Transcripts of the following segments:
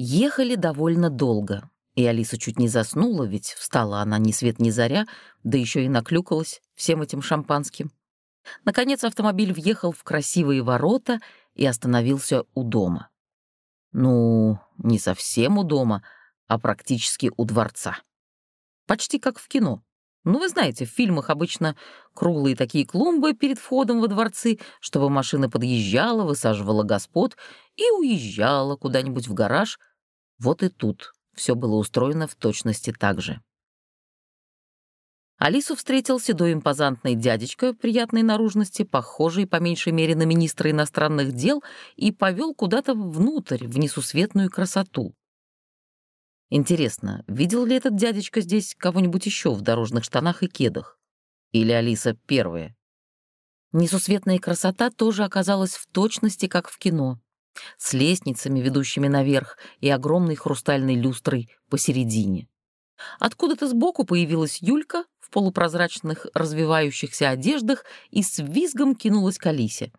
Ехали довольно долго, и Алиса чуть не заснула, ведь встала она ни свет ни заря, да еще и наклюкалась всем этим шампанским. Наконец автомобиль въехал в красивые ворота и остановился у дома. Ну, не совсем у дома, а практически у дворца. Почти как в кино. Ну, вы знаете, в фильмах обычно круглые такие клумбы перед входом во дворцы, чтобы машина подъезжала, высаживала господ и уезжала куда-нибудь в гараж. Вот и тут все было устроено в точности так же. Алису встретил седой импозантный дядечка приятной наружности, похожий по меньшей мере на министра иностранных дел, и повел куда-то внутрь, в несусветную красоту. Интересно, видел ли этот дядечка здесь кого-нибудь еще в дорожных штанах и кедах? Или Алиса первая? Несусветная красота тоже оказалась в точности, как в кино, с лестницами, ведущими наверх, и огромной хрустальной люстрой посередине. Откуда-то сбоку появилась Юлька в полупрозрачных развивающихся одеждах и с визгом кинулась к Алисе.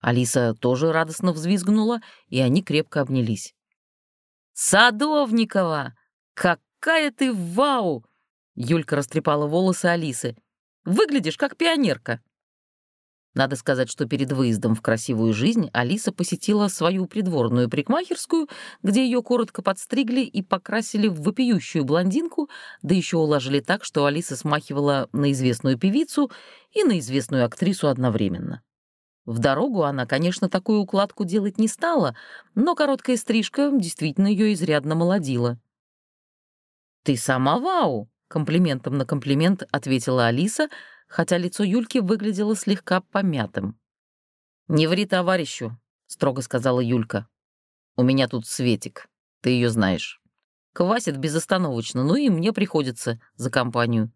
Алиса тоже радостно взвизгнула, и они крепко обнялись. «Садовникова! Какая ты вау!» Юлька растрепала волосы Алисы. «Выглядишь как пионерка!» Надо сказать, что перед выездом в красивую жизнь Алиса посетила свою придворную парикмахерскую, где ее коротко подстригли и покрасили в вопиющую блондинку, да еще уложили так, что Алиса смахивала на известную певицу и на известную актрису одновременно. В дорогу она, конечно, такую укладку делать не стала, но короткая стрижка действительно ее изрядно молодила. «Ты сама вау!» — комплиментом на комплимент ответила Алиса — хотя лицо Юльки выглядело слегка помятым. «Не ври товарищу», — строго сказала Юлька. «У меня тут Светик, ты ее знаешь. Квасит безостановочно, ну и мне приходится за компанию».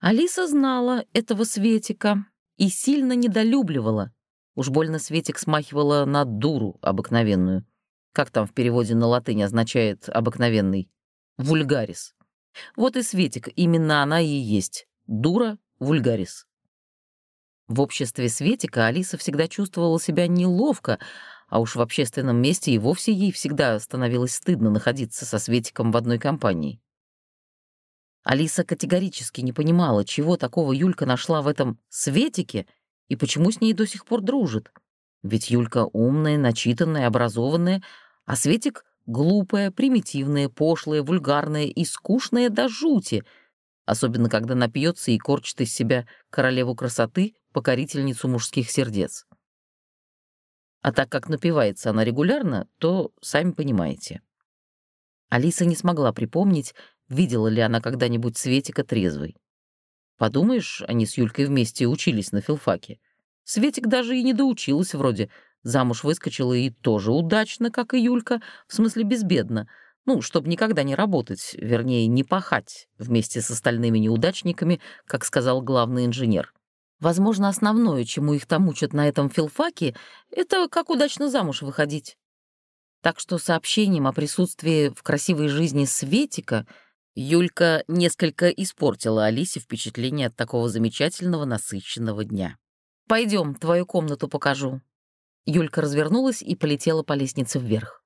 Алиса знала этого Светика и сильно недолюбливала. Уж больно Светик смахивала на дуру обыкновенную. Как там в переводе на латынь означает «обыкновенный»? Вульгарис. Вот и Светик, именно она и есть. Дура вульгарис. В обществе Светика Алиса всегда чувствовала себя неловко, а уж в общественном месте и вовсе ей всегда становилось стыдно находиться со Светиком в одной компании. Алиса категорически не понимала, чего такого Юлька нашла в этом Светике и почему с ней до сих пор дружит. Ведь Юлька умная, начитанная, образованная, а Светик — глупая, примитивная, пошлая, вульгарная и скучная до жути — особенно когда напьется и корчит из себя королеву красоты, покорительницу мужских сердец. А так как напивается она регулярно, то сами понимаете. Алиса не смогла припомнить, видела ли она когда-нибудь Светика трезвой. Подумаешь, они с Юлькой вместе учились на филфаке. Светик даже и не доучилась вроде, замуж выскочила и тоже удачно, как и Юлька, в смысле безбедно — ну, чтобы никогда не работать, вернее, не пахать вместе с остальными неудачниками, как сказал главный инженер. Возможно, основное, чему их там учат на этом филфаке, это как удачно замуж выходить. Так что сообщением о присутствии в красивой жизни Светика Юлька несколько испортила Алисе впечатление от такого замечательного насыщенного дня. Пойдем, твою комнату покажу». Юлька развернулась и полетела по лестнице вверх.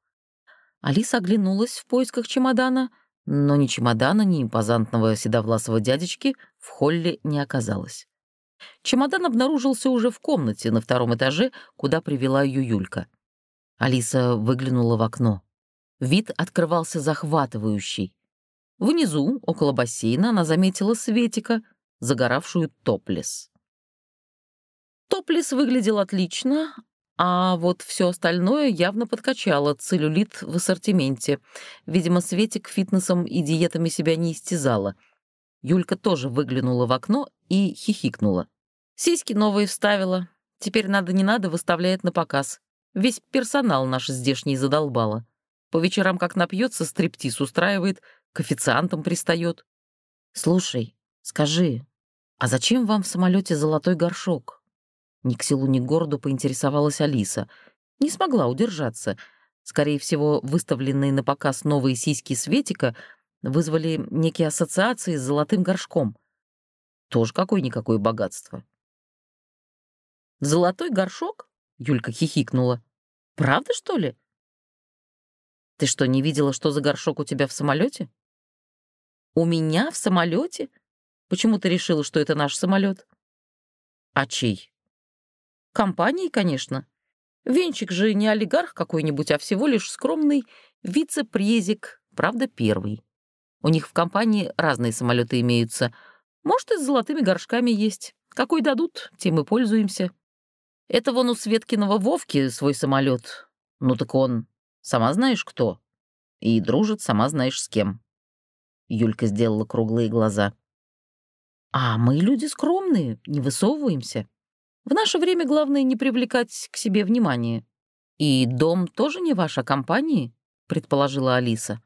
Алиса оглянулась в поисках чемодана, но ни чемодана, ни импозантного седовласого дядечки в холле не оказалось. Чемодан обнаружился уже в комнате на втором этаже, куда привела ее Юлька. Алиса выглянула в окно. Вид открывался захватывающий. Внизу, около бассейна, она заметила Светика, загоравшую топлес. Топлес выглядел отлично, а вот все остальное явно подкачало целлюлит в ассортименте. Видимо, Светик фитнесом и диетами себя не истязала. Юлька тоже выглянула в окно и хихикнула. Сиськи новые вставила. Теперь надо не надо выставляет на показ. Весь персонал наш здешний задолбала. По вечерам как напьется, стриптиз устраивает, к официантам пристает. «Слушай, скажи, а зачем вам в самолете золотой горшок?» Ни к селу, ни к городу поинтересовалась Алиса. Не смогла удержаться. Скорее всего, выставленные на показ новые сиськи Светика вызвали некие ассоциации с золотым горшком. Тоже какое-никакое богатство. «Золотой горшок?» — Юлька хихикнула. «Правда, что ли?» Ты что, не видела, что за горшок у тебя в самолете? У меня в самолете? Почему ты решила, что это наш самолет? А чей? Компании, конечно. Венчик же не олигарх какой-нибудь, а всего лишь скромный вице-презик, правда, первый. У них в компании разные самолеты имеются. Может, и с золотыми горшками есть. Какой дадут, тем и пользуемся. Это вон у Светкиного Вовки свой самолет. Ну так он, сама знаешь кто. И дружит, сама знаешь с кем. Юлька сделала круглые глаза. А мы люди скромные, не высовываемся. В наше время главное не привлекать к себе внимания. И дом тоже не ваша компания, предположила Алиса.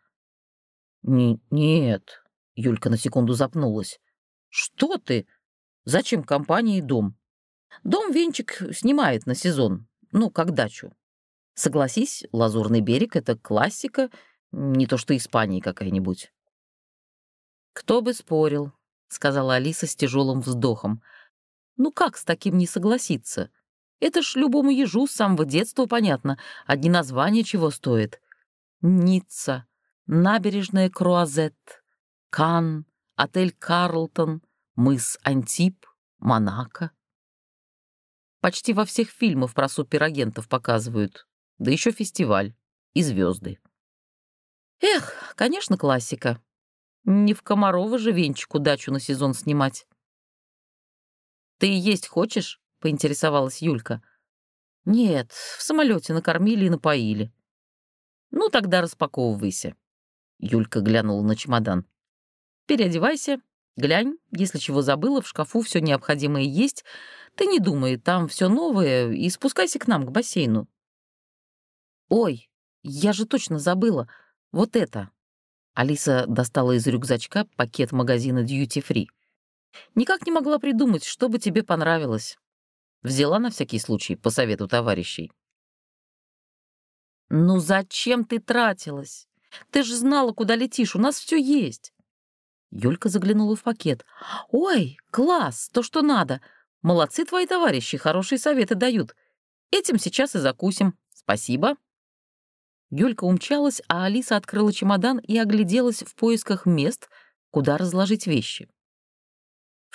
Не нет, Юлька на секунду запнулась. Что ты? Зачем компании дом? Дом Венчик снимает на сезон, ну, как дачу. Согласись, Лазурный берег — это классика, не то что Испания какая-нибудь. «Кто бы спорил», — сказала Алиса с тяжелым вздохом. Ну как с таким не согласиться? Это ж любому ежу с самого детства понятно. Одни названия чего стоят. Ницца, набережная Круазет, Кан, отель Карлтон, мыс Антип, Монако. Почти во всех фильмах про суперагентов показывают. Да еще фестиваль. И звезды. Эх, конечно, классика. Не в Комарова же венчику дачу на сезон снимать. «Ты есть хочешь?» — поинтересовалась Юлька. «Нет, в самолете накормили и напоили». «Ну, тогда распаковывайся». Юлька глянула на чемодан. «Переодевайся, глянь, если чего забыла, в шкафу все необходимое есть. Ты не думай, там все новое, и спускайся к нам, к бассейну». «Ой, я же точно забыла. Вот это». Алиса достала из рюкзачка пакет магазина Duty Free. Никак не могла придумать, что бы тебе понравилось. Взяла на всякий случай, по совету товарищей. «Ну зачем ты тратилась? Ты же знала, куда летишь, у нас все есть». Юлька заглянула в пакет. «Ой, класс, то, что надо. Молодцы твои товарищи, хорошие советы дают. Этим сейчас и закусим. Спасибо». Юлька умчалась, а Алиса открыла чемодан и огляделась в поисках мест, куда разложить вещи.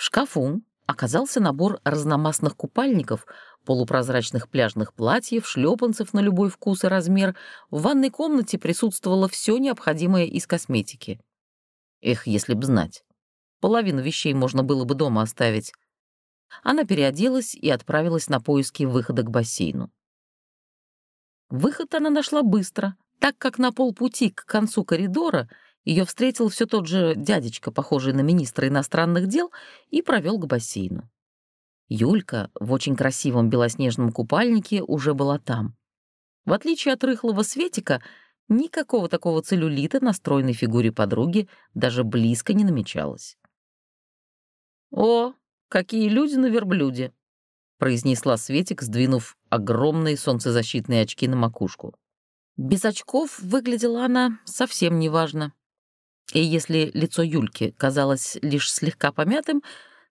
Шкафу оказался набор разномастных купальников, полупрозрачных пляжных платьев, шлепанцев на любой вкус и размер. В ванной комнате присутствовало все необходимое из косметики. Эх, если б знать. Половину вещей можно было бы дома оставить. Она переоделась и отправилась на поиски выхода к бассейну. Выход она нашла быстро, так как на полпути к концу коридора ее встретил все тот же дядечка, похожий на министра иностранных дел, и провел к бассейну. Юлька в очень красивом белоснежном купальнике уже была там. В отличие от рыхлого Светика, никакого такого целлюлита на стройной фигуре подруги даже близко не намечалось. «О, какие люди на верблюде!» — произнесла Светик, сдвинув огромные солнцезащитные очки на макушку. Без очков выглядела она совсем неважно. И если лицо Юльки казалось лишь слегка помятым,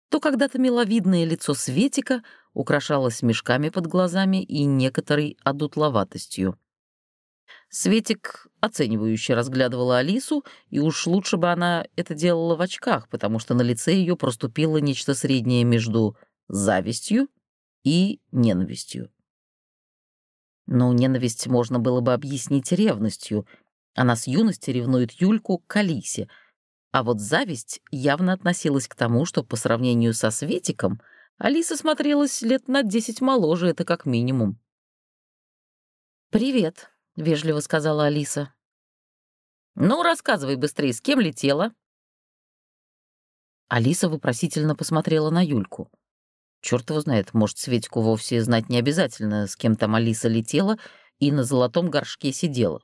то когда-то миловидное лицо Светика украшалось мешками под глазами и некоторой одутловатостью. Светик оценивающе разглядывала Алису, и уж лучше бы она это делала в очках, потому что на лице ее проступило нечто среднее между завистью и ненавистью. Но ненависть можно было бы объяснить ревностью — она с юности ревнует Юльку к Алисе, а вот зависть явно относилась к тому, что по сравнению со Светиком Алиса смотрелась лет на десять моложе, это как минимум. «Привет», — вежливо сказала Алиса. «Ну, рассказывай быстрее, с кем летела?» Алиса вопросительно посмотрела на Юльку. Черт его знает, может, Светику вовсе знать не обязательно, с кем там Алиса летела и на золотом горшке сидела.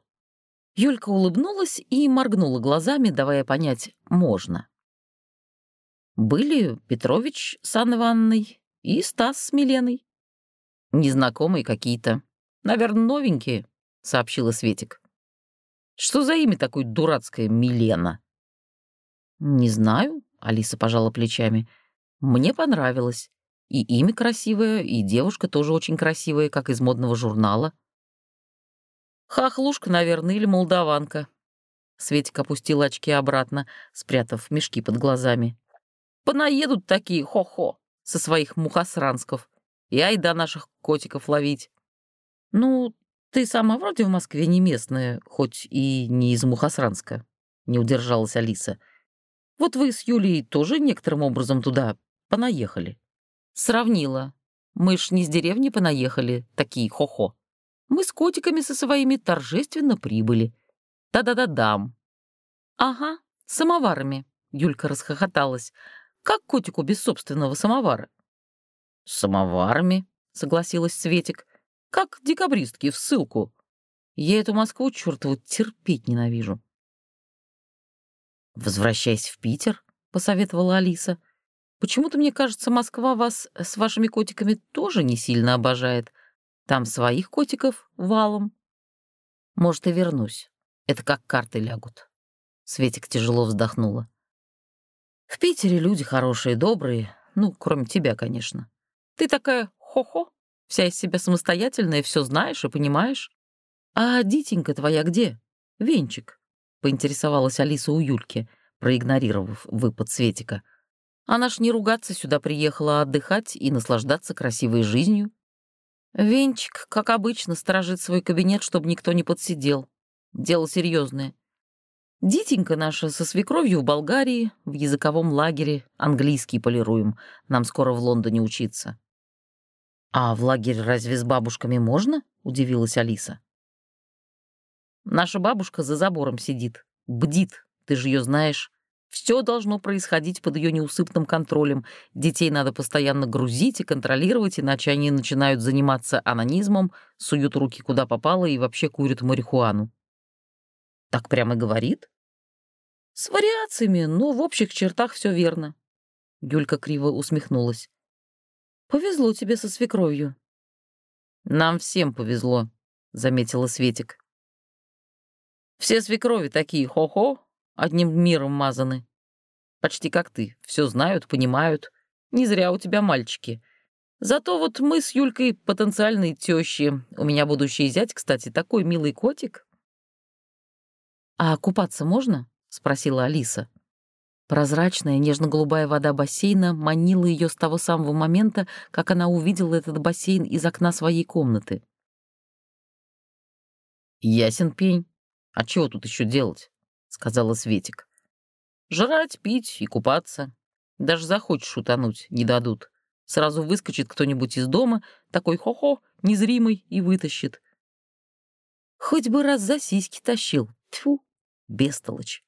Юлька улыбнулась и моргнула глазами, давая понять «можно». Были Петрович с Анной Ивановной и Стас с Миленой. «Незнакомые какие-то. Наверное, новенькие», — сообщила Светик. «Что за имя такое дурацкое Милена?» «Не знаю», — Алиса пожала плечами. «Мне понравилось. И имя красивое, и девушка тоже очень красивая, как из модного журнала». Хохлушка, наверное, или молдаванка. Светик опустил очки обратно, спрятав мешки под глазами. Понаедут такие, хо-хо, со своих мухосрансков. И айда наших котиков ловить. Ну, ты сама вроде в Москве не местная, хоть и не из Мухосранска, не удержалась Алиса. Вот вы с Юлей тоже некоторым образом туда понаехали. Сравнила. Мы ж не с деревни понаехали, такие хо-хо. Мы с котиками со своими торжественно прибыли. Да-да-да-дам. Ага, самоварами, Юлька расхохоталась. Как котику без собственного самовара? Самоварами, согласилась Светик. Как декабристки в ссылку. Я эту Москву чертову терпеть ненавижу. «Возвращайся в Питер», — посоветовала Алиса. «Почему-то, мне кажется, Москва вас с вашими котиками тоже не сильно обожает. Там своих котиков валом. Может, и вернусь. Это как карты лягут». Светик тяжело вздохнула. «В Питере люди хорошие, добрые. Ну, кроме тебя, конечно. Ты такая хо-хо, вся из себя самостоятельная, все знаешь и понимаешь. А Дитенька твоя где? Венчик?» — поинтересовалась Алиса у Юльки, проигнорировав выпад Светика. «Она ж не ругаться сюда приехала, а отдыхать и наслаждаться красивой жизнью. Венчик, как обычно, сторожит свой кабинет, чтобы никто не подсидел. Дело серьезное. Дитенька наша со свекровью в Болгарии, в языковом лагере, английский полируем. Нам скоро в Лондоне учиться». «А в лагерь разве с бабушками можно?» — удивилась Алиса. Наша бабушка за забором сидит, бдит, ты же ее знаешь. Все должно происходить под ее неусыпным контролем. Детей надо постоянно грузить и контролировать, иначе они начинают заниматься анонизмом, суют руки куда попало и вообще курят марихуану. Так прямо говорит? С вариациями, но в общих чертах все верно. Юлька криво усмехнулась. Повезло тебе со свекровью. Нам всем повезло, заметила Светик. Все свекрови такие хо-хо, одним миром мазаны. Почти как ты, все знают, понимают. Не зря у тебя мальчики. Зато вот мы с Юлькой потенциальные тещи. У меня будущий зять, кстати, такой милый котик. «А купаться можно?» — спросила Алиса. Прозрачная, нежно-голубая вода бассейна манила ее с того самого момента, как она увидела этот бассейн из окна своей комнаты. «Ясен пень», «А чего тут еще делать?» — сказала Светик. «Жрать, пить и купаться. Даже захочешь утонуть, не дадут. Сразу выскочит кто-нибудь из дома, такой хо-хо, незримый, и вытащит. Хоть бы раз за сиськи тащил. Тьфу, бестолочь.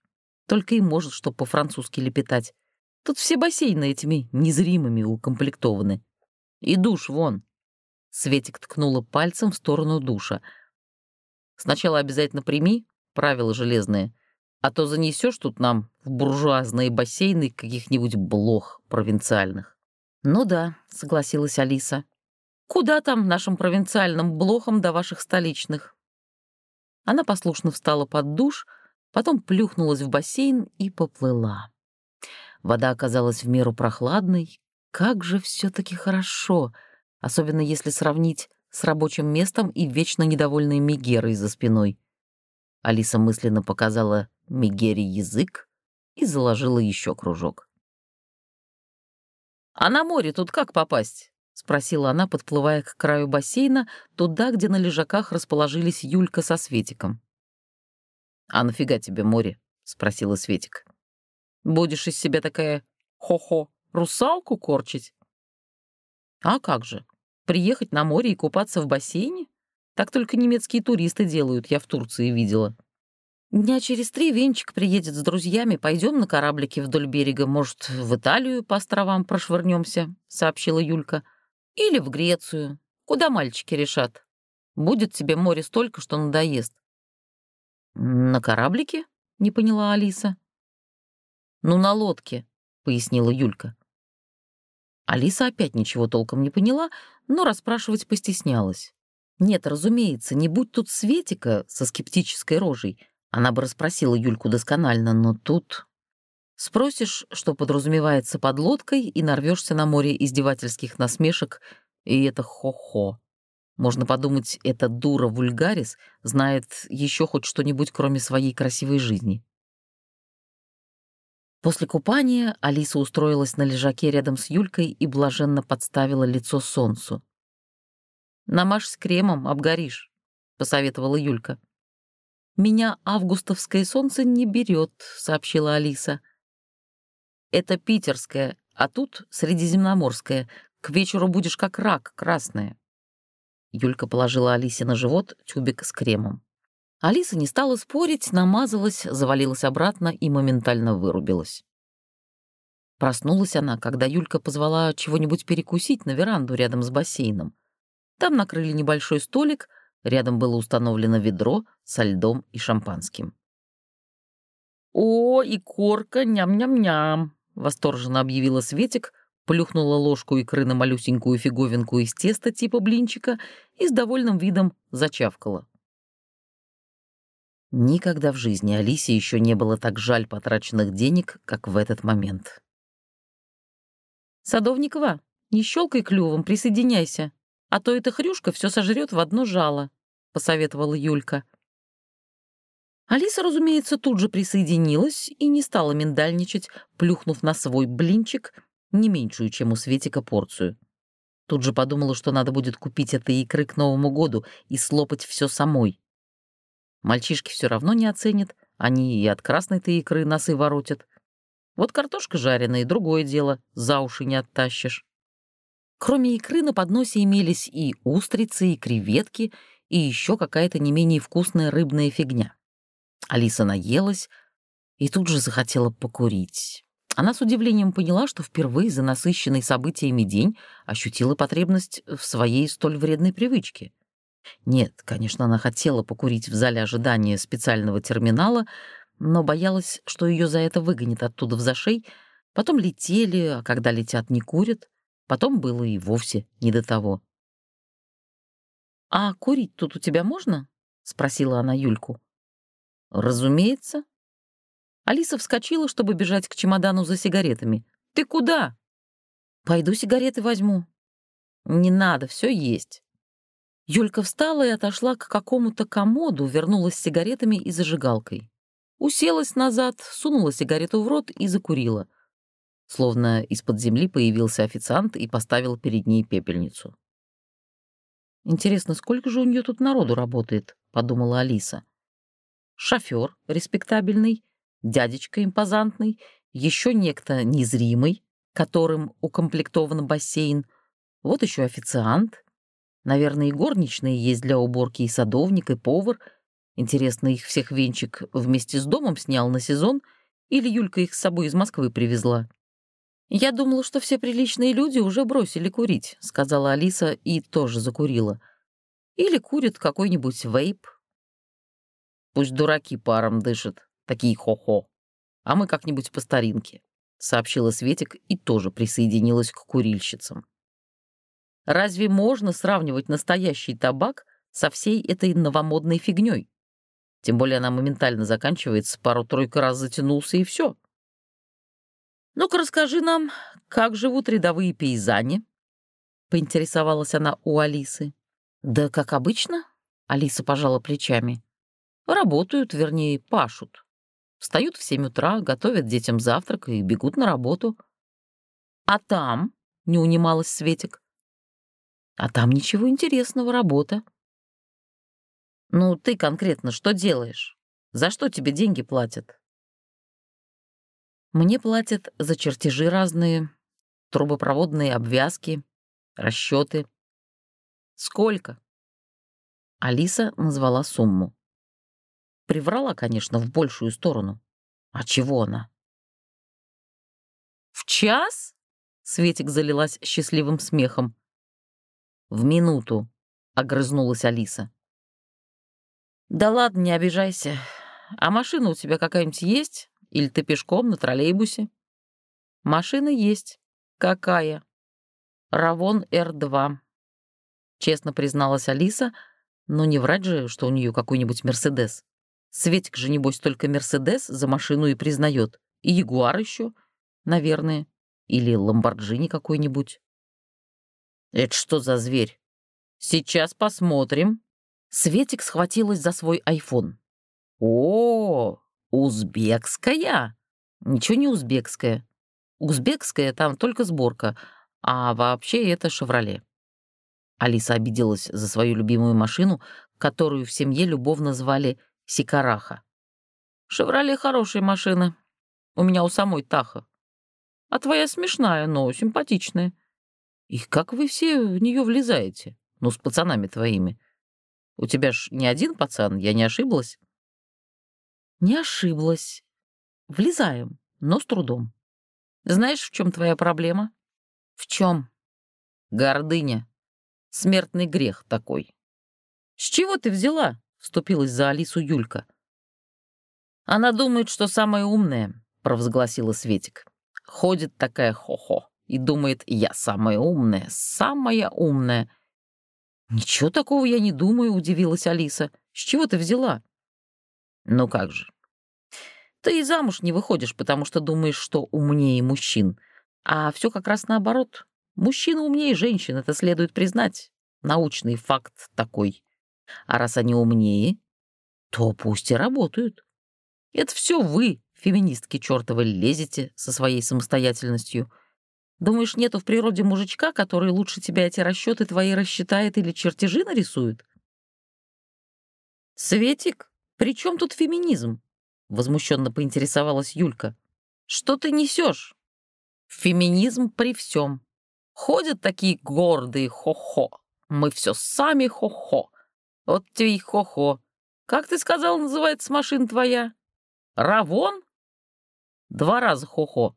Только и может, что по-французски лепетать. Тут все бассейны этими незримыми укомплектованы. И душ вон. Светик ткнула пальцем в сторону душа. Сначала обязательно прими, правила железные, а то занесешь тут нам в буржуазные бассейны каких-нибудь блох провинциальных». «Ну да», — согласилась Алиса. «Куда там нашим провинциальным блохам до ваших столичных?» Она послушно встала под душ, потом плюхнулась в бассейн и поплыла. Вода оказалась в меру прохладной. Как же все таки хорошо, особенно если сравнить с рабочим местом и вечно недовольной Мегерой за спиной. Алиса мысленно показала Мегере язык и заложила еще кружок. «А на море тут как попасть?» — спросила она, подплывая к краю бассейна, туда, где на лежаках расположились Юлька со Светиком. «А нафига тебе море?» — спросила Светик. «Будешь из себя такая хо-хо, русалку корчить?» «А как же? Приехать на море и купаться в бассейне? Так только немецкие туристы делают, я в Турции видела. Дня через три Венчик приедет с друзьями, пойдем на кораблике вдоль берега, может, в Италию по островам прошвырнемся, сообщила Юлька. Или в Грецию. Куда мальчики решат? Будет тебе море столько, что надоест. На кораблике? Не поняла Алиса. Ну, на лодке, пояснила Юлька. Алиса опять ничего толком не поняла, но расспрашивать постеснялась. Нет, разумеется, не будь тут Светика со скептической рожей, она бы расспросила Юльку досконально, но тут... Спросишь, что подразумевается под лодкой, и нарвешься на море издевательских насмешек, и это хо-хо. Можно подумать, эта дура Вульгарис знает еще хоть что-нибудь, кроме своей красивой жизни. После купания Алиса устроилась на лежаке рядом с Юлькой и блаженно подставила лицо солнцу. «Намажь с кремом, обгоришь», — посоветовала Юлька. «Меня августовское солнце не берет», — сообщила Алиса. «Это питерское, а тут средиземноморское. К вечеру будешь как рак, красная». Юлька положила Алисе на живот тюбик с кремом. Алиса не стала спорить, намазалась, завалилась обратно и моментально вырубилась. Проснулась она, когда Юлька позвала чего-нибудь перекусить на веранду рядом с бассейном. Там накрыли небольшой столик, рядом было установлено ведро со льдом и шампанским. «О, и корка, ням-ням-ням!» — восторженно объявила Светик, плюхнула ложку икры на малюсенькую фиговинку из теста типа блинчика и с довольным видом зачавкала. Никогда в жизни Алисе еще не было так жаль потраченных денег, как в этот момент. «Садовникова, не щелкай клювом, присоединяйся, а то эта хрюшка все сожрет в одно жало», — посоветовала Юлька. Алиса, разумеется, тут же присоединилась и не стала миндальничать, плюхнув на свой блинчик не меньшую, чем у Светика, порцию. Тут же подумала, что надо будет купить этой икры к Новому году и слопать все самой. Мальчишки все равно не оценят, они и от красной-то икры носы воротят. Вот картошка жареная — другое дело, за уши не оттащишь. Кроме икры на подносе имелись и устрицы, и креветки, и еще какая-то не менее вкусная рыбная фигня. Алиса наелась и тут же захотела покурить. Она с удивлением поняла, что впервые за насыщенный событиями день ощутила потребность в своей столь вредной привычке. Нет, конечно, она хотела покурить в зале ожидания специального терминала, но боялась, что ее за это выгонят оттуда в зашей. Потом летели, а когда летят, не курят. Потом было и вовсе не до того. «А курить тут у тебя можно?» — спросила она Юльку. «Разумеется». Алиса вскочила, чтобы бежать к чемодану за сигаретами. «Ты куда?» «Пойду сигареты возьму». «Не надо, все есть». Юлька встала и отошла к какому-то комоду, вернулась с сигаретами и зажигалкой. Уселась назад, сунула сигарету в рот и закурила. Словно из-под земли появился официант и поставил перед ней пепельницу. «Интересно, сколько же у нее тут народу работает?» — подумала Алиса. «Шофер респектабельный, дядечка импозантный, еще некто незримый, которым укомплектован бассейн, вот еще официант, Наверное, и горничные есть для уборки, и садовник, и повар. Интересно, их всех Венчик вместе с домом снял на сезон, или Юлька их с собой из Москвы привезла? «Я думала, что все приличные люди уже бросили курить», — сказала Алиса и тоже закурила. «Или курят какой-нибудь вейп». «Пусть дураки паром дышат, такие хо-хо, а мы как-нибудь по старинке», — сообщила Светик и тоже присоединилась к курильщицам. Разве можно сравнивать настоящий табак со всей этой новомодной фигней? Тем более она моментально заканчивается, пару-тройку раз затянулся и все. «Ну-ка расскажи нам, как живут рядовые пейзане?» — поинтересовалась она у Алисы. «Да как обычно», — Алиса пожала плечами. «Работают, вернее, пашут. Встают в семь утра, готовят детям завтрак и бегут на работу». «А там?» — не унималась Светик. А там ничего интересного, работа. Ну, ты конкретно что делаешь? За что тебе деньги платят? Мне платят за чертежи разные, трубопроводные обвязки, расчеты. Сколько? Алиса назвала сумму. Приврала, конечно, в большую сторону. А чего она? «В час?» — Светик залилась счастливым смехом. «В минуту», — огрызнулась Алиса. «Да ладно, не обижайся. А машина у тебя какая-нибудь есть? Или ты пешком на троллейбусе?» «Машина есть. Какая?» «Равон Р-2», — честно призналась Алиса, но не врать же, что у нее какой-нибудь Мерседес. Светик же, небось, только Мерседес за машину и признает. И Ягуар еще, наверное. Или Ламборджини какой-нибудь. «Это что за зверь?» Сейчас посмотрим. Светик схватилась за свой айфон. О, узбекская? Ничего не узбекская. Узбекская там только сборка, а вообще это «Шевроле». Алиса обиделась за свою любимую машину, которую в семье любовно звали Сикараха. «Шевроле» — хорошая машина. У меня у самой Таха. А твоя смешная, но симпатичная. И как вы все в нее влезаете? Ну, с пацанами твоими. У тебя ж не один пацан, я не ошиблась?» «Не ошиблась. Влезаем, но с трудом. Знаешь, в чем твоя проблема?» «В чем?» «Гордыня. Смертный грех такой». «С чего ты взяла?» — вступилась за Алису Юлька. «Она думает, что самая умная», — провозгласила Светик. «Ходит такая хо-хо и думает, я самая умная, самая умная». «Ничего такого я не думаю», — удивилась Алиса. «С чего ты взяла?» «Ну как же. Ты и замуж не выходишь, потому что думаешь, что умнее мужчин. А все как раз наоборот. Мужчина умнее женщин, это следует признать. Научный факт такой. А раз они умнее, то пусть и работают. Это все вы, феминистки чертовы, лезете со своей самостоятельностью. Думаешь, нету в природе мужичка, который лучше тебя эти расчеты твои рассчитает или чертежи нарисует? Светик, при чем тут феминизм? Возмущенно поинтересовалась Юлька. Что ты несешь? Феминизм при всем. Ходят такие гордые хо-хо. Мы все сами хо-хо. Вот тебе и хо-хо. Как ты сказал, называется машина твоя? Равон? Два раза хо-хо.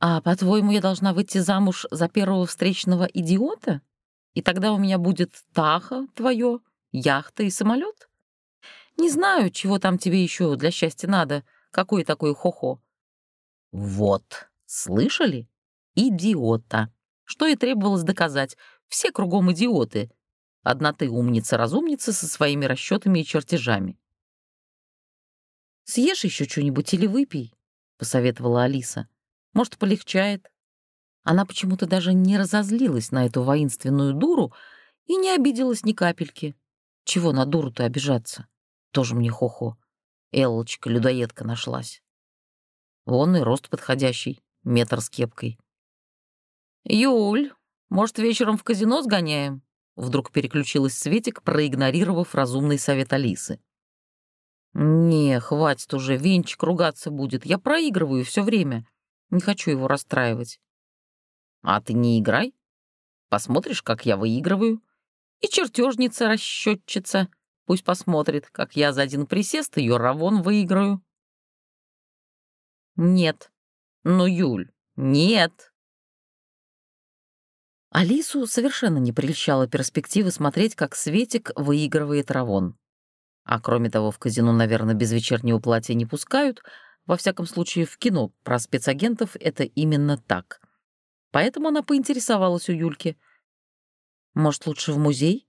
А по-твоему, я должна выйти замуж за первого встречного идиота? И тогда у меня будет таха твое, яхта и самолет? Не знаю, чего там тебе еще для счастья надо. Какой такой хо-хо? Вот, слышали? Идиота. Что и требовалось доказать. Все кругом идиоты. Одна ты умница-разумница со своими расчетами и чертежами. «Съешь еще что-нибудь или выпей», — посоветовала Алиса. «Может, полегчает». Она почему-то даже не разозлилась на эту воинственную дуру и не обиделась ни капельки. Чего на дуру-то обижаться? Тоже мне хохо. Эллочка-людоедка нашлась. Вон и рост подходящий, метр с кепкой. «Юль, может, вечером в казино сгоняем?» Вдруг переключилась Светик, проигнорировав разумный совет Алисы. «Не, хватит уже, венчик ругаться будет. Я проигрываю все время. Не хочу его расстраивать». «А ты не играй. Посмотришь, как я выигрываю. И чертежница расчетчица. Пусть посмотрит, как я за один присест ее равон выиграю. Нет. Ну, Юль, нет. Алису совершенно не прельщала перспектива смотреть, как Светик выигрывает равон. А кроме того, в казино, наверное, без вечернего платья не пускают. Во всяком случае, в кино про спецагентов это именно так. Поэтому она поинтересовалась у Юльки. «Может, лучше в музей?»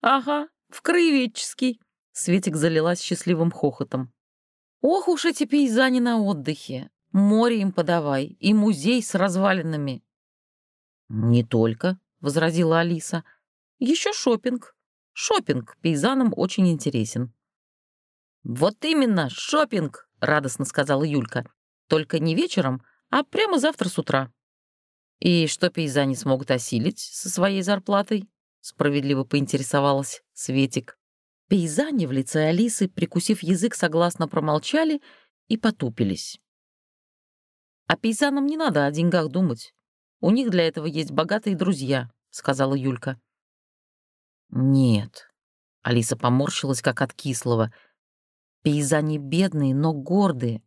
«Ага, в краеведческий!» Светик залилась счастливым хохотом. «Ох уж эти пейзани на отдыхе! Море им подавай и музей с развалинами!» «Не только», — возразила Алиса. Еще шопинг. Шопинг пейзанам очень интересен». «Вот именно, шопинг, радостно сказала Юлька. «Только не вечером, а прямо завтра с утра». «И что пейзане смогут осилить со своей зарплатой?» — справедливо поинтересовалась Светик. Пейзане в лице Алисы, прикусив язык, согласно промолчали и потупились. «А пейзанам не надо о деньгах думать. У них для этого есть богатые друзья», — сказала Юлька. «Нет», — Алиса поморщилась, как от кислого. «Пейзане бедные, но гордые.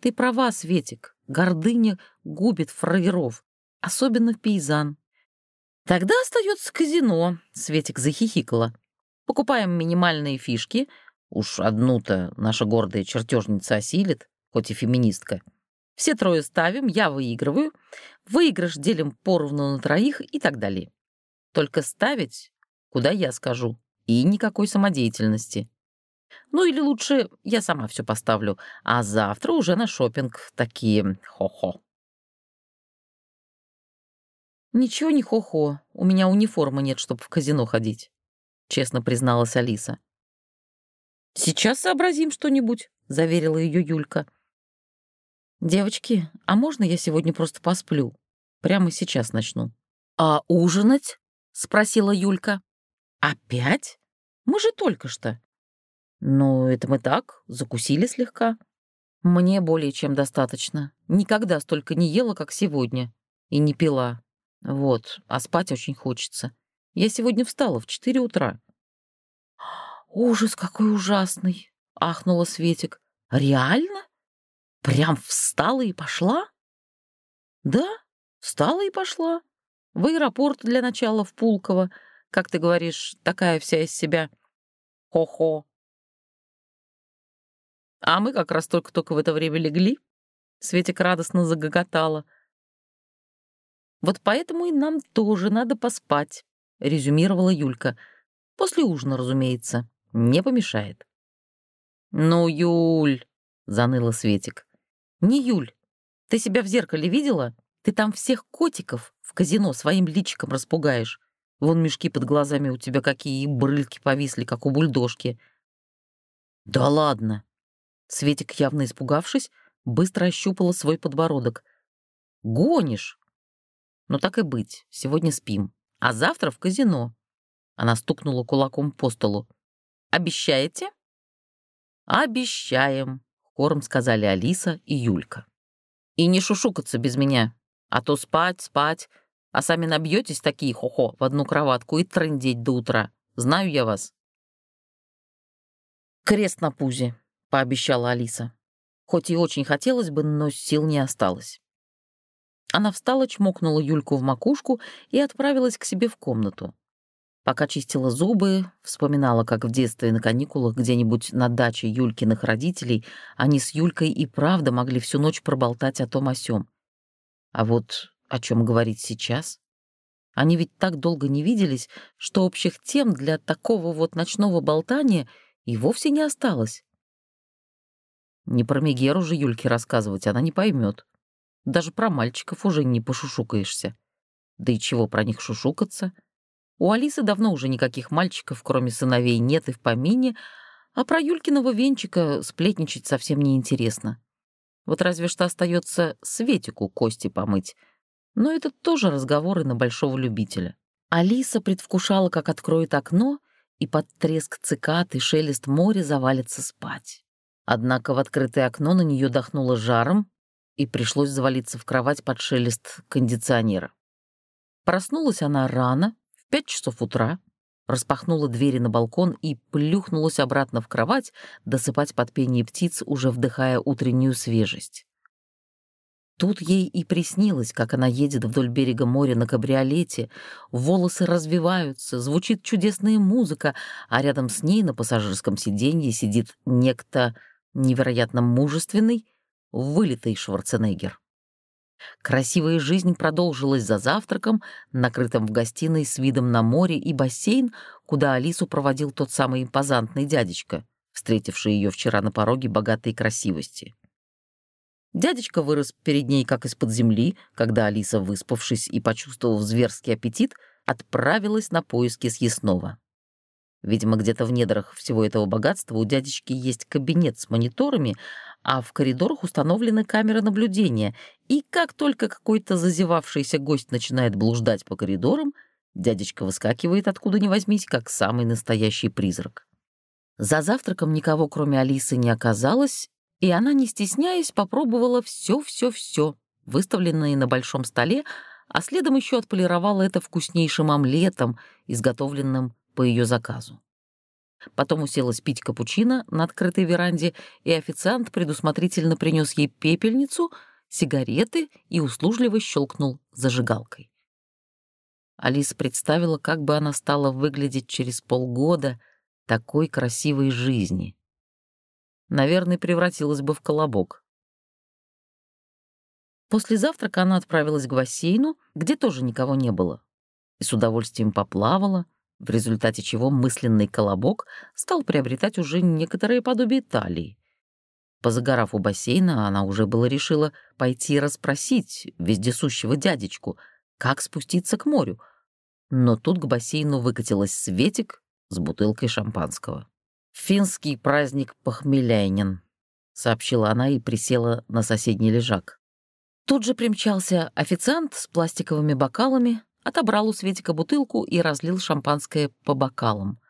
Ты права, Светик, гордыня губит фраеров, особенно пейзан. «Тогда остается казино», — Светик захихикала. «Покупаем минимальные фишки. Уж одну-то наша гордая чертежница осилит, хоть и феминистка. Все трое ставим, я выигрываю. Выигрыш делим поровну на троих и так далее. Только ставить, куда я скажу, и никакой самодеятельности. Ну или лучше я сама все поставлю, а завтра уже на шопинг такие хо-хо. «Ничего не хо-хо, у меня униформы нет, чтобы в казино ходить», — честно призналась Алиса. «Сейчас сообразим что-нибудь», — заверила ее Юлька. «Девочки, а можно я сегодня просто посплю? Прямо сейчас начну». «А ужинать?» — спросила Юлька. «Опять? Мы же только что». «Ну, это мы так, закусили слегка». «Мне более чем достаточно. Никогда столько не ела, как сегодня. И не пила. Вот, а спать очень хочется. Я сегодня встала в четыре утра». «Ужас какой ужасный!» — ахнула Светик. «Реально? Прям встала и пошла?» «Да, встала и пошла. В аэропорт для начала в Пулково. Как ты говоришь, такая вся из себя. Хо-хо». А мы как раз только-только в это время легли. Светик радостно загоготала. «Вот поэтому и нам тоже надо поспать», — резюмировала Юлька. «После ужина, разумеется» не помешает. «Ну, Юль!» — заныла Светик. «Не Юль. Ты себя в зеркале видела? Ты там всех котиков в казино своим личиком распугаешь. Вон мешки под глазами у тебя какие, и брыльки повисли, как у бульдожки». «Да ладно!» Светик, явно испугавшись, быстро ощупала свой подбородок. «Гонишь!» «Ну так и быть, сегодня спим, а завтра в казино». Она стукнула кулаком по столу. Обещаете?» «Обещаем», — хором сказали Алиса и Юлька. «И не шушукаться без меня, а то спать, спать, а сами набьетесь такие хо-хо в одну кроватку и трындеть до утра. Знаю я вас». «Крест на пузе», — пообещала Алиса. Хоть и очень хотелось бы, но сил не осталось. Она встала, чмокнула Юльку в макушку и отправилась к себе в комнату. Пока чистила зубы, вспоминала, как в детстве на каникулах где-нибудь на даче Юлькиных родителей они с Юлькой и правда могли всю ночь проболтать о том о сём. А вот о чем говорить сейчас? Они ведь так долго не виделись, что общих тем для такого вот ночного болтания и вовсе не осталось. Не про Мегеру же Юльке рассказывать она не поймет. Даже про мальчиков уже не пошушукаешься. Да и чего про них шушукаться — у Алисы давно уже никаких мальчиков, кроме сыновей, нет и в помине, а про Юлькиного венчика сплетничать совсем неинтересно. Вот разве что остается Светику кости помыть. Но это тоже разговоры на большого любителя. Алиса предвкушала, как откроет окно, и под треск цикад и шелест моря завалится спать. Однако в открытое окно на нее дохнуло жаром, и пришлось завалиться в кровать под шелест кондиционера. Проснулась она рано, пять часов утра распахнула двери на балкон и плюхнулась обратно в кровать досыпать под пение птиц, уже вдыхая утреннюю свежесть. Тут ей и приснилось, как она едет вдоль берега моря на кабриолете, волосы развиваются, звучит чудесная музыка, а рядом с ней на пассажирском сиденье сидит некто невероятно мужественный, вылитый Шварценеггер. Красивая жизнь продолжилась за завтраком, накрытым в гостиной с видом на море и бассейн, куда Алису проводил тот самый импозантный дядечка, встретивший ее вчера на пороге богатой красивости. Дядечка вырос перед ней как из-под земли, когда Алиса, выспавшись и почувствовав зверский аппетит, отправилась на поиски съестного. Видимо, где-то в недрах всего этого богатства у дядечки есть кабинет с мониторами, а в коридорах установлены камеры наблюдения, и как только какой-то зазевавшийся гость начинает блуждать по коридорам, дядечка выскакивает откуда ни возьмись, как самый настоящий призрак. За завтраком никого, кроме Алисы, не оказалось, и она, не стесняясь, попробовала все-все-все, выставленное на большом столе, а следом еще отполировала это вкуснейшим омлетом, изготовленным по ее заказу. Потом уселась пить капучино на открытой веранде, и официант предусмотрительно принес ей пепельницу, сигареты и услужливо щелкнул зажигалкой. Алиса представила, как бы она стала выглядеть через полгода такой красивой жизни. Наверное, превратилась бы в колобок. После завтрака она отправилась к бассейну, где тоже никого не было, и с удовольствием поплавала, в результате чего мысленный колобок стал приобретать уже некоторое подобие талии. Позагорав у бассейна, она уже было решила пойти расспросить вездесущего дядечку, как спуститься к морю. Но тут к бассейну выкатилась Светик с бутылкой шампанского. «Финский праздник похмеляйнин», — сообщила она и присела на соседний лежак. Тут же примчался официант с пластиковыми бокалами, отобрал у Светика бутылку и разлил шампанское по бокалам.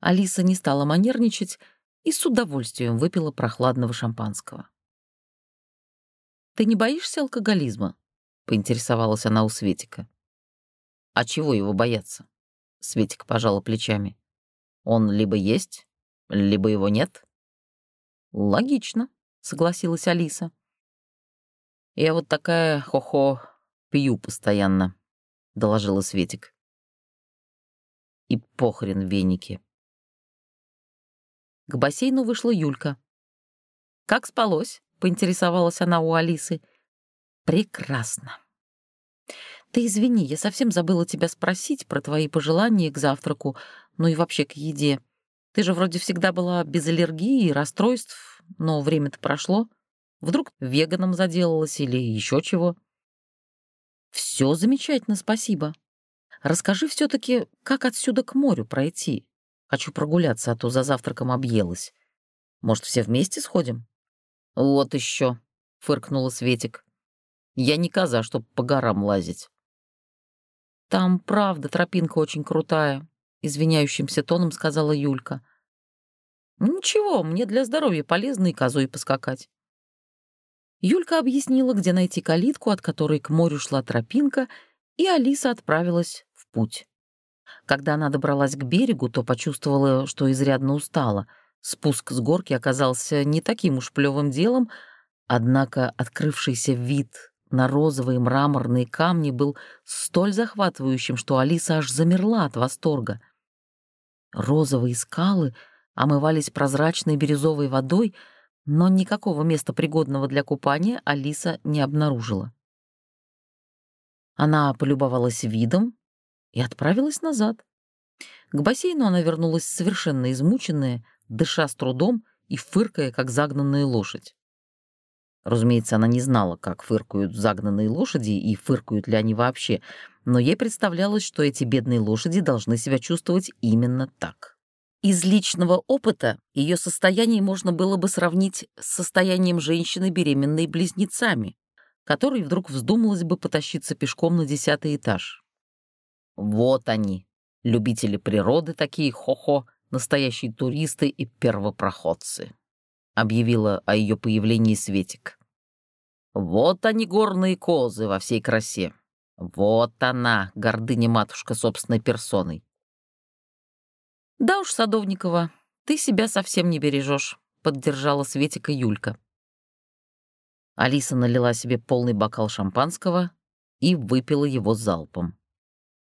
Алиса не стала манерничать и с удовольствием выпила прохладного шампанского. «Ты не боишься алкоголизма?» — поинтересовалась она у Светика. «А чего его бояться?» — Светик пожала плечами. «Он либо есть, либо его нет». «Логично», — согласилась Алиса. «Я вот такая хо-хо пью постоянно», — доложила Светик. «И похрен веники». К бассейну вышла Юлька. «Как спалось?» — поинтересовалась она у Алисы. «Прекрасно. Ты извини, я совсем забыла тебя спросить про твои пожелания к завтраку, ну и вообще к еде. Ты же вроде всегда была без аллергии и расстройств, но время-то прошло. Вдруг веганом заделалась или еще чего?» Все замечательно, спасибо. Расскажи все таки как отсюда к морю пройти. Хочу прогуляться, а то за завтраком объелась. Может, все вместе сходим?» «Вот еще, фыркнула Светик. «Я не коза, чтоб по горам лазить». «Там, правда, тропинка очень крутая», — извиняющимся тоном сказала Юлька. «Ничего, мне для здоровья полезно и козой поскакать». Юлька объяснила, где найти калитку, от которой к морю шла тропинка, и Алиса отправилась в путь. Когда она добралась к берегу, то почувствовала, что изрядно устала. Спуск с горки оказался не таким уж плевым делом, однако открывшийся вид на розовые мраморные камни был столь захватывающим, что Алиса аж замерла от восторга. Розовые скалы омывались прозрачной бирюзовой водой — но никакого места пригодного для купания Алиса не обнаружила. Она полюбовалась видом и отправилась назад. К бассейну она вернулась совершенно измученная, дыша с трудом и фыркая, как загнанная лошадь. Разумеется, она не знала, как фыркают загнанные лошади и фыркают ли они вообще, но ей представлялось, что эти бедные лошади должны себя чувствовать именно так. Из личного опыта ее состояние можно было бы сравнить с состоянием женщины, беременной близнецами, которой вдруг вздумалось бы потащиться пешком на десятый этаж. Вот они, любители природы такие, хо-хо, настоящие туристы и первопроходцы, объявила о ее появлении Светик. Вот они, горные козы во всей красе. Вот она, гордыня-матушка собственной персоной. «Да уж, Садовникова, ты себя совсем не бережешь», — поддержала Светика Юлька. Алиса налила себе полный бокал шампанского и выпила его залпом.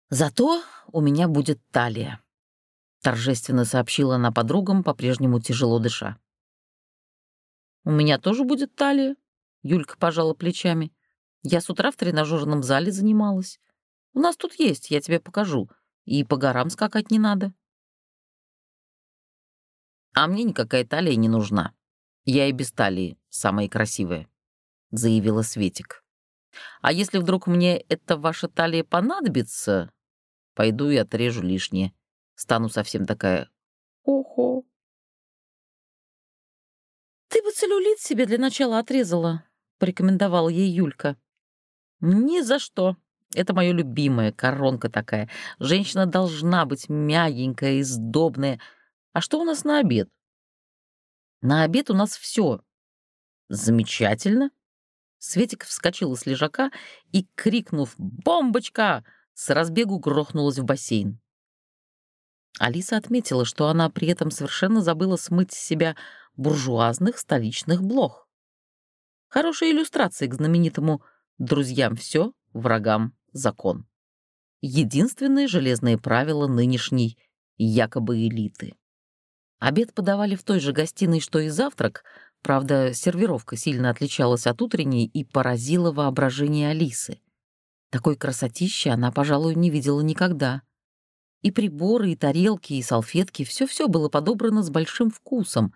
«Зато у меня будет талия», — торжественно сообщила она подругам, по-прежнему тяжело дыша. «У меня тоже будет талия», — Юлька пожала плечами. «Я с утра в тренажерном зале занималась. У нас тут есть, я тебе покажу. И по горам скакать не надо». А мне никакая талия не нужна. Я и без талии самая красивая», — заявила Светик. «А если вдруг мне эта ваша талия понадобится, пойду и отрежу лишнее. Стану совсем такая хо-хо». «Ты бы целлюлит себе для начала отрезала», — порекомендовала ей Юлька. «Ни за что. Это моя любимая коронка такая. Женщина должна быть мягенькая и сдобная, а что у нас на обед? На обед у нас все. Замечательно. Светик вскочила с лежака и, крикнув «Бомбочка!», с разбегу грохнулась в бассейн. Алиса отметила, что она при этом совершенно забыла смыть с себя буржуазных столичных блох. Хорошая иллюстрация к знаменитому «друзьям все, врагам закон». Единственное железное правило нынешней якобы элиты. Обед подавали в той же гостиной, что и завтрак, правда, сервировка сильно отличалась от утренней и поразила воображение Алисы. Такой красотищи она, пожалуй, не видела никогда. И приборы, и тарелки, и салфетки — все-все было подобрано с большим вкусом.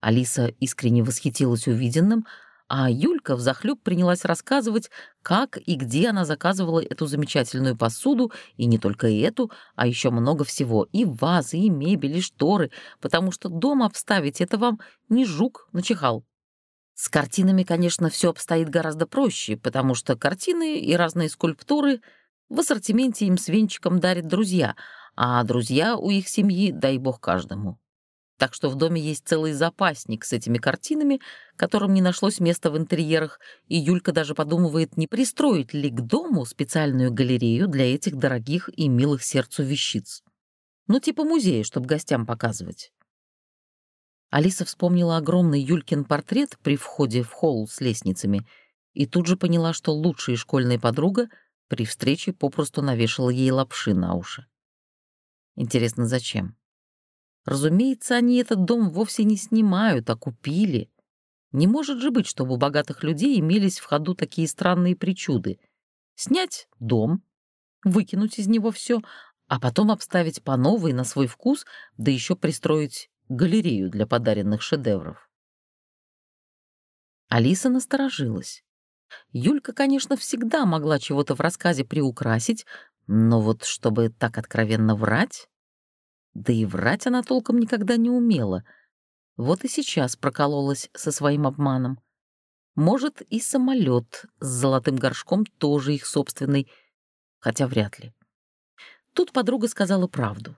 Алиса искренне восхитилась увиденным, а Юлька взахлёб принялась рассказывать, как и где она заказывала эту замечательную посуду, и не только эту, а еще много всего, и вазы, и мебель, и шторы, потому что дома обставить это вам не жук начихал. С картинами, конечно, все обстоит гораздо проще, потому что картины и разные скульптуры в ассортименте им с венчиком дарят друзья, а друзья у их семьи, дай бог каждому. Так что в доме есть целый запасник с этими картинами, которым не нашлось места в интерьерах, и Юлька даже подумывает, не пристроить ли к дому специальную галерею для этих дорогих и милых сердцу вещиц. Ну, типа музея, чтобы гостям показывать. Алиса вспомнила огромный Юлькин портрет при входе в холл с лестницами и тут же поняла, что лучшая школьная подруга при встрече попросту навешала ей лапши на уши. Интересно, зачем? Разумеется, они этот дом вовсе не снимают, а купили. Не может же быть, чтобы у богатых людей имелись в ходу такие странные причуды. Снять дом, выкинуть из него все, а потом обставить по новой на свой вкус, да еще пристроить галерею для подаренных шедевров. Алиса насторожилась. Юлька, конечно, всегда могла чего-то в рассказе приукрасить, но вот чтобы так откровенно врать... Да и врать она толком никогда не умела. Вот и сейчас прокололась со своим обманом. Может, и самолет с золотым горшком тоже их собственный, хотя вряд ли. Тут подруга сказала правду.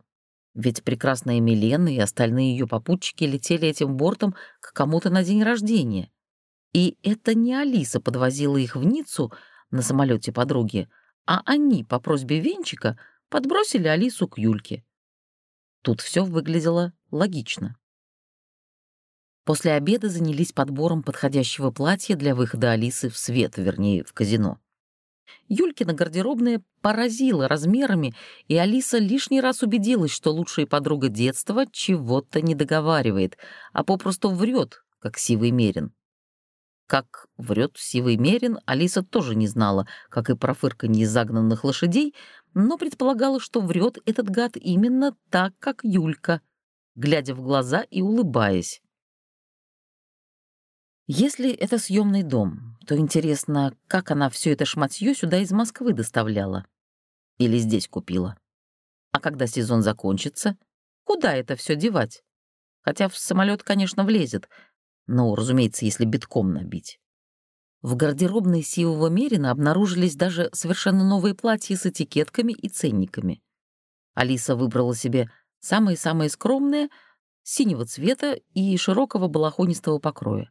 Ведь прекрасная Милена и остальные ее попутчики летели этим бортом к кому-то на день рождения. И это не Алиса подвозила их в Ниццу на самолете подруги, а они по просьбе Венчика подбросили Алису к Юльке. Тут все выглядело логично. После обеда занялись подбором подходящего платья для выхода Алисы в свет, вернее, в казино. Юлькина гардеробная поразила размерами, и Алиса лишний раз убедилась, что лучшая подруга детства чего-то не договаривает, а попросту врет, как сивый мерин. Как врет сивый мерин, Алиса тоже не знала, как и про фырканье лошадей, но предполагала, что врет этот гад именно так, как Юлька, глядя в глаза и улыбаясь. Если это съемный дом, то интересно, как она все это шматье сюда из Москвы доставляла? Или здесь купила? А когда сезон закончится, куда это все девать? Хотя в самолет, конечно, влезет — ну, разумеется, если битком набить. В гардеробной сивого Мерина обнаружились даже совершенно новые платья с этикетками и ценниками. Алиса выбрала себе самое-самое скромное, синего цвета и широкого балахонистого покроя.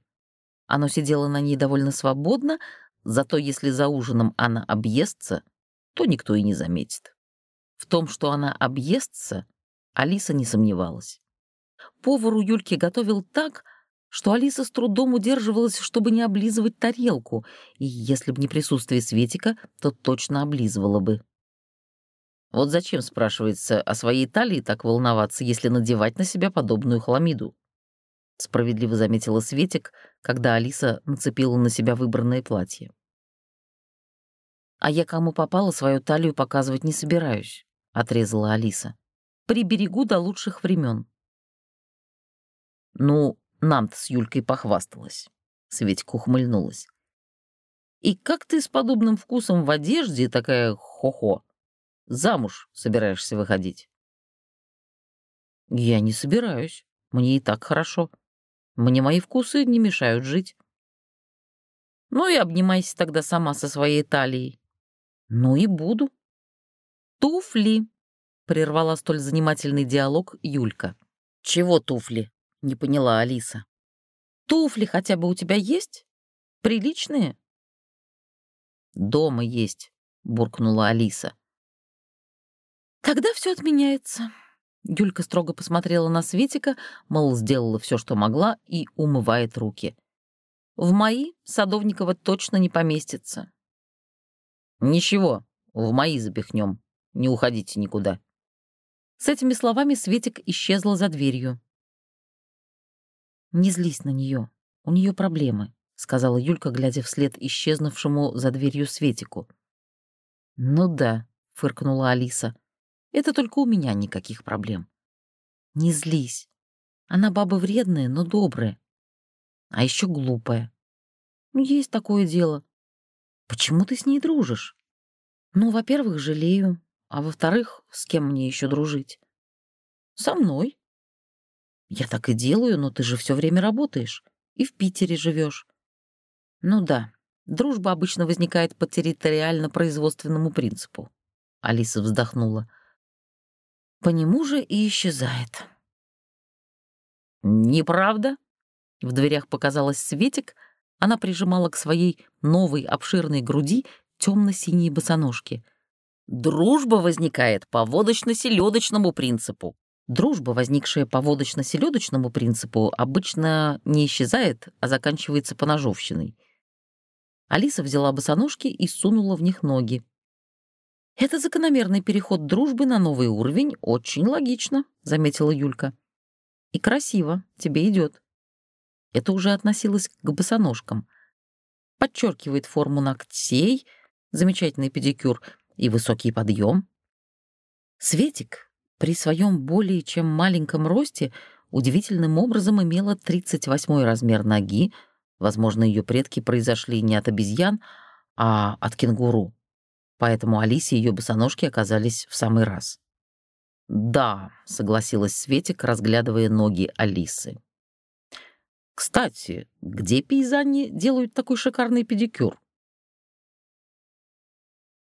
Оно сидело на ней довольно свободно, зато если за ужином она объестся, то никто и не заметит. В том, что она объестся, Алиса не сомневалась. Повар у Юльки готовил так, что Алиса с трудом удерживалась, чтобы не облизывать тарелку, и если бы не присутствие Светика, то точно облизывала бы. Вот зачем, спрашивается, о своей талии так волноваться, если надевать на себя подобную хламиду? Справедливо заметила Светик, когда Алиса нацепила на себя выбранное платье. «А я кому попало, свою талию показывать не собираюсь», — отрезала Алиса. «Приберегу до лучших времен. «Ну, нам-то с Юлькой похвасталась. Светик ухмыльнулась. «И как ты с подобным вкусом в одежде такая хо-хо? Замуж собираешься выходить?» «Я не собираюсь. Мне и так хорошо. Мне мои вкусы не мешают жить». «Ну и обнимайся тогда сама со своей талией». «Ну и буду». «Туфли», — прервала столь занимательный диалог Юлька. «Чего туфли?» — не поняла Алиса. «Туфли хотя бы у тебя есть? Приличные?» «Дома есть», — буркнула Алиса. «Тогда все отменяется». Юлька строго посмотрела на Светика, мол, сделала все, что могла, и умывает руки. «В мои Садовникова точно не поместится». «Ничего, в мои запихнем. Не уходите никуда». С этими словами Светик исчезла за дверью. «Не злись на нее. У нее проблемы», — сказала Юлька, глядя вслед исчезнувшему за дверью Светику. «Ну да», — фыркнула Алиса. «Это только у меня никаких проблем». «Не злись. Она баба вредная, но добрая. А еще глупая». Ну, есть такое дело. Почему ты с ней дружишь? Ну, во-первых, жалею, а во-вторых, с кем мне еще дружить? Со мной. Я так и делаю, но ты же все время работаешь и в Питере живешь. Ну да, дружба обычно возникает по территориально-производственному принципу. Алиса вздохнула. По нему же и исчезает. «Неправда?» В дверях показалась Светик. Она прижимала к своей новой обширной груди темно-синие босоножки. «Дружба возникает по водочно-селедочному принципу». Дружба, возникшая по водочно-селедочному принципу, обычно не исчезает, а заканчивается поножовщиной. Алиса взяла босоножки и сунула в них ноги. «Это закономерный переход дружбы на новый уровень, очень логично», — заметила Юлька. «И красиво, тебе идет. Это уже относилось к босоножкам. Подчеркивает форму ногтей, замечательный педикюр и высокий подъем. Светик при своем более чем маленьком росте удивительным образом имела 38 размер ноги, возможно, ее предки произошли не от обезьян, а от кенгуру. Поэтому Алисе ее босоножки оказались в самый раз. «Да», — согласилась Светик, разглядывая ноги Алисы. Кстати, где пейзане делают такой шикарный педикюр?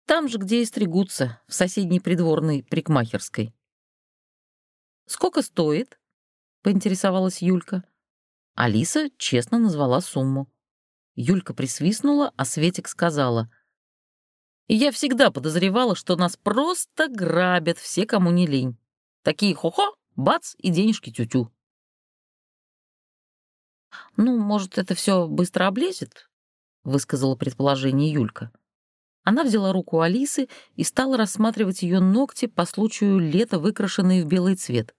Там же, где и стригутся, в соседней придворной прикмахерской. «Сколько стоит?» — поинтересовалась Юлька. Алиса честно назвала сумму. Юлька присвистнула, а Светик сказала. «Я всегда подозревала, что нас просто грабят все, кому не лень. Такие хо-хо, бац, и денежки тю-тю». «Ну, может, это все быстро облезет?» — высказала предположение Юлька. Она взяла руку Алисы и стала рассматривать ее ногти по случаю лета, выкрашенные в белый цвет.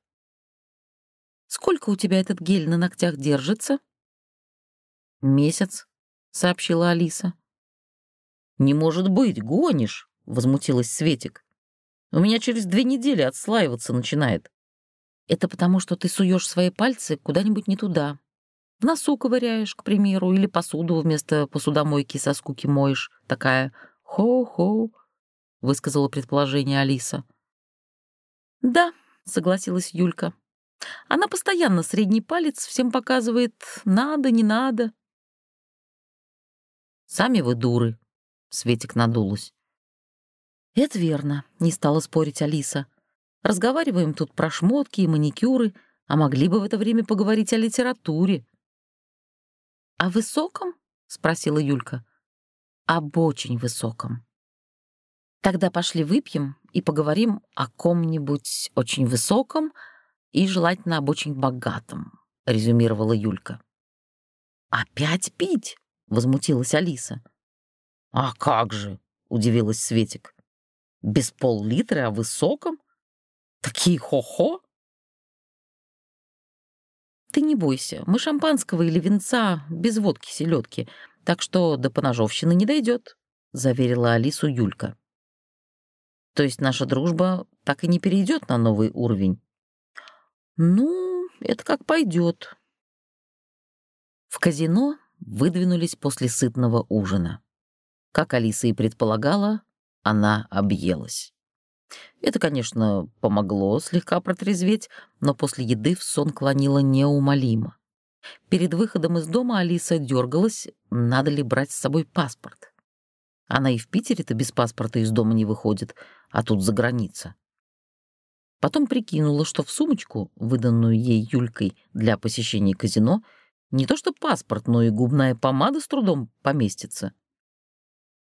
«Сколько у тебя этот гель на ногтях держится?» «Месяц», — сообщила Алиса. «Не может быть, гонишь!» — возмутилась Светик. «У меня через две недели отслаиваться начинает». «Это потому, что ты суешь свои пальцы куда-нибудь не туда», в носу ковыряешь, к примеру, или посуду вместо посудомойки со скуки моешь. Такая «хо-хо», — высказала предположение Алиса. «Да», — согласилась Юлька. «Она постоянно средний палец всем показывает «надо, не надо». «Сами вы дуры», — Светик надулась. «Это верно», — не стала спорить Алиса. «Разговариваем тут про шмотки и маникюры, а могли бы в это время поговорить о литературе. «О высоком?» — спросила Юлька. «Об очень высоком». «Тогда пошли выпьем и поговорим о ком-нибудь очень высоком и желательно об очень богатом», — резюмировала Юлька. «Опять пить?» — возмутилась Алиса. «А как же?» — удивилась Светик. «Без пол-литра о высоком? Такие хо-хо?» Ты не бойся, мы шампанского или винца без водки селедки, так что до поножовщины не дойдет, заверила Алису Юлька. То есть наша дружба так и не перейдет на новый уровень? Ну, это как пойдет. В казино выдвинулись после сытного ужина. Как Алиса и предполагала, она объелась. Это, конечно, помогло слегка протрезветь, но после еды в сон клонило неумолимо. Перед выходом из дома Алиса дергалась, надо ли брать с собой паспорт. Она и в Питере-то без паспорта из дома не выходит, а тут за граница. Потом прикинула, что в сумочку, выданную ей Юлькой для посещения казино, не то что паспорт, но и губная помада с трудом поместится.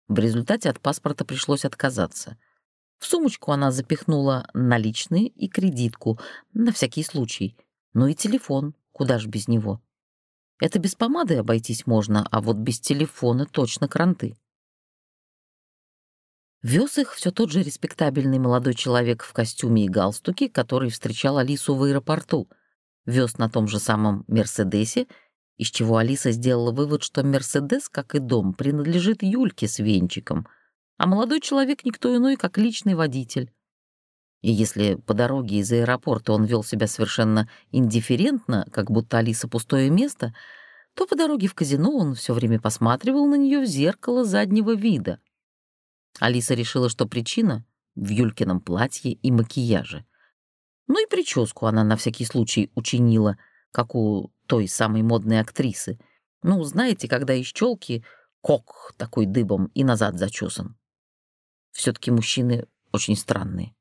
В результате от паспорта пришлось отказаться — в сумочку она запихнула наличные и кредитку, на всякий случай. Ну и телефон, куда ж без него. Это без помады обойтись можно, а вот без телефона точно кранты. Вез их все тот же респектабельный молодой человек в костюме и галстуке, который встречал Алису в аэропорту. Вез на том же самом «Мерседесе», из чего Алиса сделала вывод, что «Мерседес», как и дом, принадлежит Юльке с венчиком — а молодой человек никто иной, как личный водитель. И если по дороге из аэропорта он вел себя совершенно индифферентно, как будто Алиса пустое место, то по дороге в казино он все время посматривал на нее в зеркало заднего вида. Алиса решила, что причина в Юлькином платье и макияже. Ну и прическу она на всякий случай учинила, как у той самой модной актрисы. Ну, знаете, когда из челки кок такой дыбом и назад зачесан. все таки мужчины очень странные.